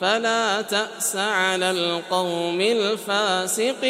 فلا تأس على القوم الفاسقين.